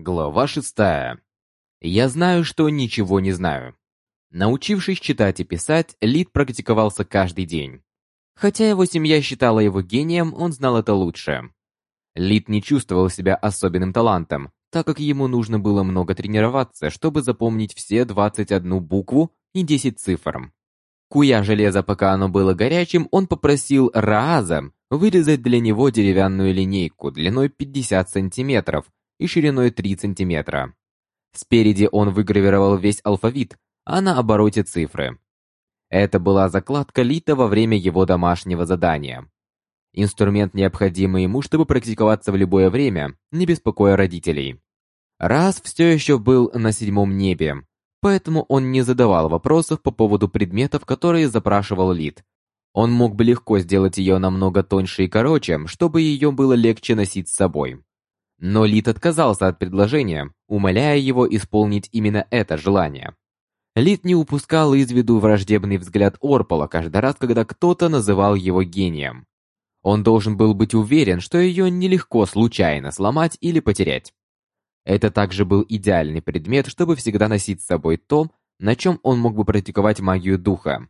Глава шестая. Я знаю, что ничего не знаю. Научившись читать и писать, Лид практиковался каждый день. Хотя его семья считала его гением, он знал это лучше. Лид не чувствовал себя особенным талантом, так как ему нужно было много тренироваться, чтобы запомнить все 21 букву и 10 цифр. Куя железо, пока оно было горячим, он попросил Рааза вырезать для него деревянную линейку длиной 50 сантиметров и шириной 3 сантиметра. Спереди он выгравировал весь алфавит, а на обороте цифры. Это была закладка Лита во время его домашнего задания. Инструмент, необходимый ему, чтобы практиковаться в любое время, не беспокоя родителей. Раз все еще был на седьмом небе, поэтому он не задавал вопросов по поводу предметов, которые запрашивал Лит. Он мог бы легко сделать ее намного тоньше и короче, чтобы ее было легче носить с собой. Но Лит отказался от предложения, умоляя его исполнить именно это желание. Лит не упускал из виду враждебный взгляд Орпола каждый раз, когда кто-то называл его гением. Он должен был быть уверен, что ее нелегко случайно сломать или потерять. Это также был идеальный предмет, чтобы всегда носить с собой то, на чем он мог бы практиковать магию духа.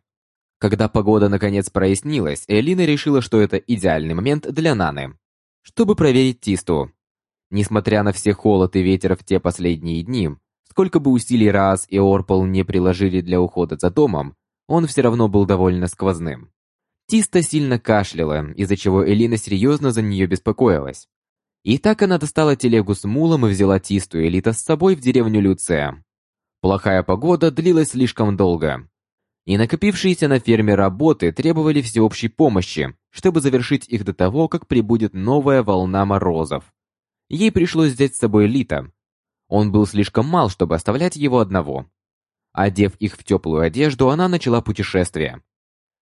Когда погода наконец прояснилась, Элина решила, что это идеальный момент для Наны, чтобы проверить Тисту. Несмотря на все холод и ветер в те последние дни, сколько бы усилий Раз и Орпол не приложили для ухода за домом, он все равно был довольно сквозным. Тиста сильно кашляла, из-за чего Элина серьезно за нее беспокоилась. И так она достала телегу с мулом и взяла Тисту и Элита с собой в деревню Люция. Плохая погода длилась слишком долго. И накопившиеся на ферме работы требовали всеобщей помощи, чтобы завершить их до того, как прибудет новая волна морозов. Ей пришлось взять с собой Лита. Он был слишком мал, чтобы оставлять его одного. Одев их в теплую одежду, она начала путешествие.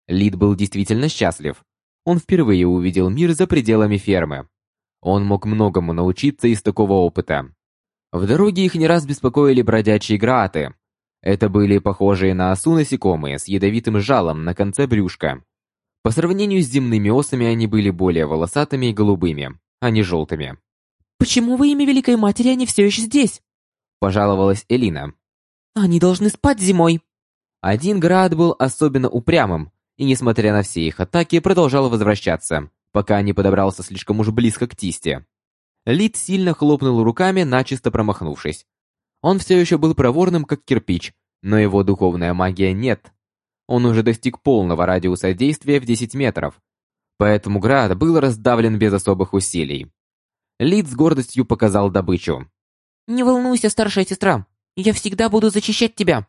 Лид был действительно счастлив. Он впервые увидел мир за пределами фермы. Он мог многому научиться из такого опыта. В дороге их не раз беспокоили бродячие граты. Это были похожие на осу насекомые с ядовитым жалом на конце брюшка. По сравнению с земными осами они были более волосатыми и голубыми, а не желтыми. «Почему во имя Великой Матери они все еще здесь?» Пожаловалась Элина. «Они должны спать зимой». Один град был особенно упрямым, и, несмотря на все их атаки, продолжал возвращаться, пока не подобрался слишком уж близко к Тисте. Лид сильно хлопнул руками, начисто промахнувшись. Он все еще был проворным, как кирпич, но его духовная магия нет. Он уже достиг полного радиуса действия в 10 метров, поэтому град был раздавлен без особых усилий. Лид с гордостью показал добычу. «Не волнуйся, старшая сестра, я всегда буду защищать тебя!»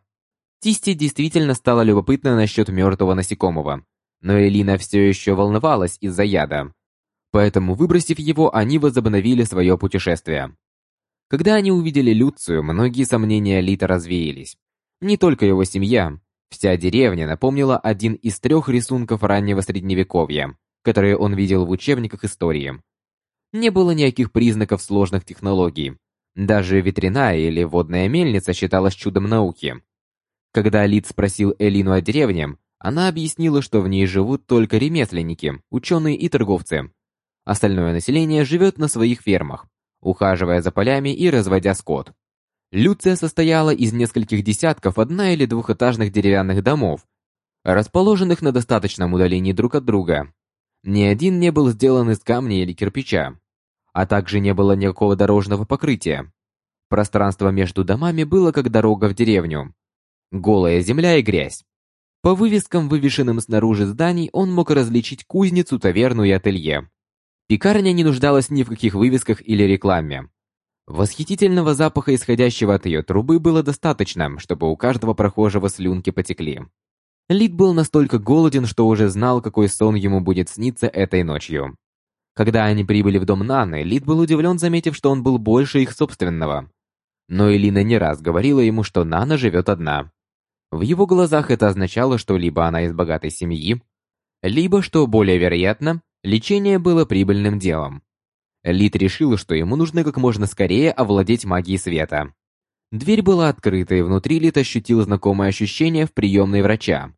Тисти действительно стало любопытно насчет мертвого насекомого, но Элина все еще волновалась из-за яда. Поэтому, выбросив его, они возобновили свое путешествие. Когда они увидели Люцию, многие сомнения Лита развеялись. Не только его семья, вся деревня напомнила один из трех рисунков раннего средневековья, которые он видел в учебниках истории. Не было никаких признаков сложных технологий. Даже ветряная или водная мельница считалась чудом науки. Когда Лид спросил Элину о деревне, она объяснила, что в ней живут только ремесленники, ученые и торговцы. Остальное население живет на своих фермах, ухаживая за полями и разводя скот. Люция состояла из нескольких десятков одно- или двухэтажных деревянных домов, расположенных на достаточном удалении друг от друга. Ни один не был сделан из камня или кирпича а также не было никакого дорожного покрытия. Пространство между домами было как дорога в деревню. Голая земля и грязь. По вывескам, вывешенным снаружи зданий, он мог различить кузницу, таверну и ателье. Пекарня не нуждалась ни в каких вывесках или рекламе. Восхитительного запаха, исходящего от ее трубы, было достаточно, чтобы у каждого прохожего слюнки потекли. Лид был настолько голоден, что уже знал, какой сон ему будет сниться этой ночью. Когда они прибыли в дом Наны, Лид был удивлен, заметив, что он был больше их собственного. Но Элина не раз говорила ему, что Нана живет одна. В его глазах это означало, что либо она из богатой семьи, либо, что более вероятно, лечение было прибыльным делом. Лид решил, что ему нужно как можно скорее овладеть магией света. Дверь была открыта, и внутри Лид ощутил знакомое ощущение в приемной врача.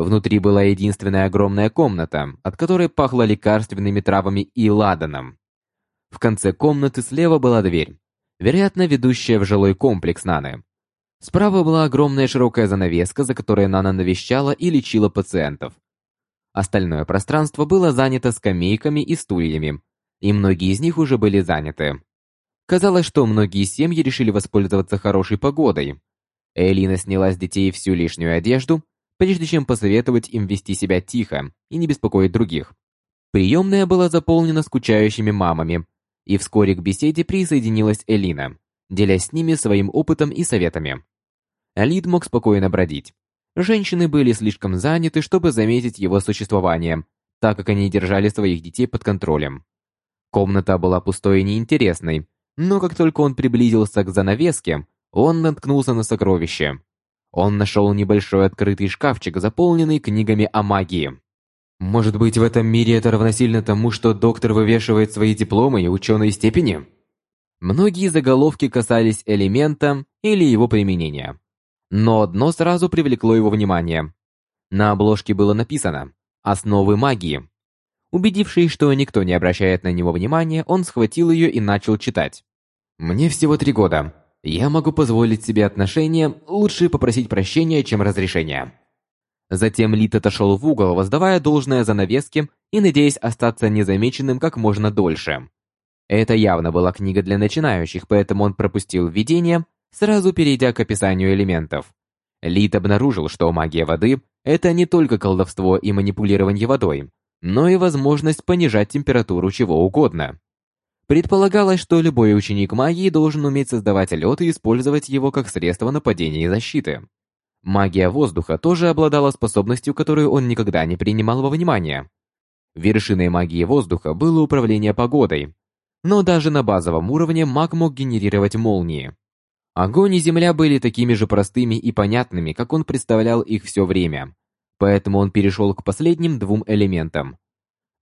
Внутри была единственная огромная комната, от которой пахло лекарственными травами и ладаном. В конце комнаты слева была дверь. вероятно, ведущая в жилой комплекс Наны. Справа была огромная широкая занавеска, за которой Нана навещала и лечила пациентов. Остальное пространство было занято скамейками и стульями, и многие из них уже были заняты. Казалось, что многие семьи решили воспользоваться хорошей погодой. Элина сняла с детей всю лишнюю одежду, прежде чем посоветовать им вести себя тихо и не беспокоить других. Приемная была заполнена скучающими мамами, и вскоре к беседе присоединилась Элина, делясь с ними своим опытом и советами. Алид мог спокойно бродить. Женщины были слишком заняты, чтобы заметить его существование, так как они держали своих детей под контролем. Комната была пустой и неинтересной, но как только он приблизился к занавеске, он наткнулся на сокровище. Он нашел небольшой открытый шкафчик, заполненный книгами о магии. Может быть, в этом мире это равносильно тому, что доктор вывешивает свои дипломы и ученые степени? Многие заголовки касались элемента или его применения. Но одно сразу привлекло его внимание. На обложке было написано «Основы магии». Убедившись, что никто не обращает на него внимания, он схватил ее и начал читать. «Мне всего три года. Я могу позволить себе отношения, лучше попросить прощения, чем разрешения». Затем Лит отошел в угол, воздавая должное занавеске и надеясь остаться незамеченным как можно дольше. Это явно была книга для начинающих, поэтому он пропустил введение, сразу перейдя к описанию элементов. Лид обнаружил, что магия воды – это не только колдовство и манипулирование водой, но и возможность понижать температуру чего угодно. Предполагалось, что любой ученик магии должен уметь создавать лед и использовать его как средство нападения и защиты. Магия воздуха тоже обладала способностью, которую он никогда не принимал во внимание. Вершиной магии воздуха было управление погодой, но даже на базовом уровне маг мог генерировать молнии. Огонь и земля были такими же простыми и понятными, как он представлял их все время, поэтому он перешел к последним двум элементам.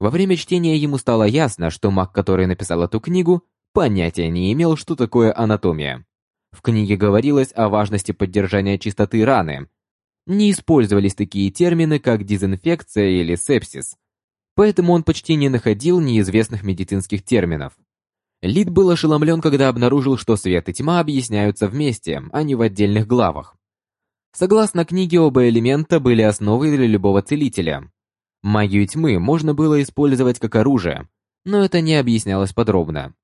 Во время чтения ему стало ясно, что маг, который написал эту книгу, понятия не имел, что такое анатомия. В книге говорилось о важности поддержания чистоты раны. Не использовались такие термины, как дезинфекция или сепсис, поэтому он почти не находил неизвестных медицинских терминов. Лид был ошеломлен, когда обнаружил, что свет и тьма объясняются вместе, а не в отдельных главах. Согласно книге, оба элемента были основой для любого целителя. Магию тьмы можно было использовать как оружие, но это не объяснялось подробно.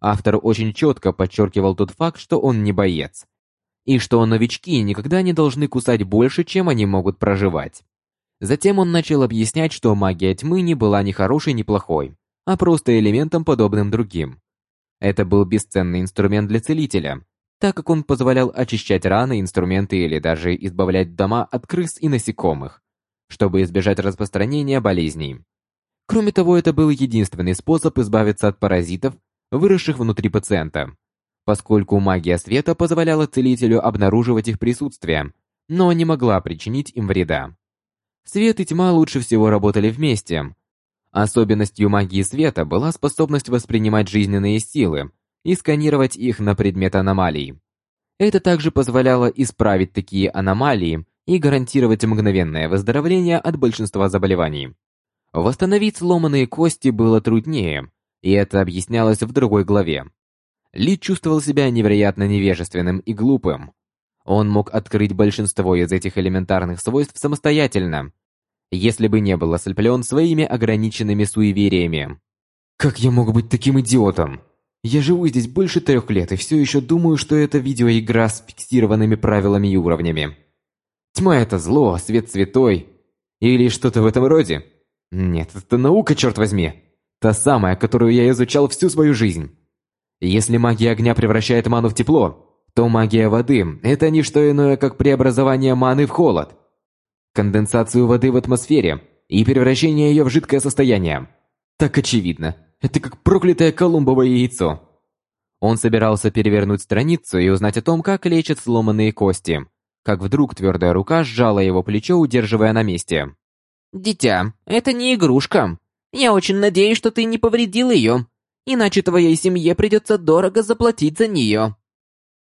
Автор очень четко подчеркивал тот факт, что он не боец, и что новички никогда не должны кусать больше, чем они могут проживать. Затем он начал объяснять, что магия тьмы не была ни хорошей, ни плохой, а просто элементом, подобным другим. Это был бесценный инструмент для целителя, так как он позволял очищать раны, инструменты или даже избавлять дома от крыс и насекомых, чтобы избежать распространения болезней. Кроме того, это был единственный способ избавиться от паразитов, выросших внутри пациента, поскольку магия света позволяла целителю обнаруживать их присутствие, но не могла причинить им вреда. Свет и тьма лучше всего работали вместе, Особенностью магии света была способность воспринимать жизненные силы и сканировать их на предмет аномалий. Это также позволяло исправить такие аномалии и гарантировать мгновенное выздоровление от большинства заболеваний. Восстановить сломанные кости было труднее, и это объяснялось в другой главе. Ли чувствовал себя невероятно невежественным и глупым. Он мог открыть большинство из этих элементарных свойств самостоятельно, если бы не был ослеплен своими ограниченными суевериями. Как я мог быть таким идиотом? Я живу здесь больше трех лет и все еще думаю, что это видеоигра с фиксированными правилами и уровнями. Тьма — это зло, свет святой. Или что-то в этом роде. Нет, это наука, черт возьми. Та самая, которую я изучал всю свою жизнь. Если магия огня превращает ману в тепло, то магия воды — это не что иное, как преобразование маны в холод конденсацию воды в атмосфере и превращение ее в жидкое состояние. Так очевидно. Это как проклятое колумбовое яйцо. Он собирался перевернуть страницу и узнать о том, как лечат сломанные кости. Как вдруг твердая рука сжала его плечо, удерживая на месте. «Дитя, это не игрушка. Я очень надеюсь, что ты не повредил ее. Иначе твоей семье придется дорого заплатить за нее».